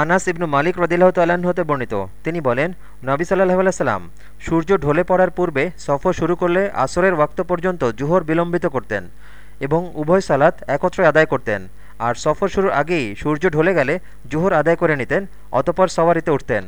আনাস ইবনু মালিক রদিল্লাহ তাল্লাহ্ন হতে বর্ণিত। তিনি বলেন, নবী সাল্লাহ আলাইসাল্লাম সূর্য ঢলে পড়ার পূর্বে সফর শুরু করলে আসরের ওয়াক্ত পর্যন্ত জুহর বিলম্বিত করতেন এবং উভয় সালাত একত্রে আদায় করতেন। আর সফর শুরুর আগেই সূর্য ঢলে গেলে জুহর আদায় করে নিতেন, অতপর সওয়ারিতে উঠতেন।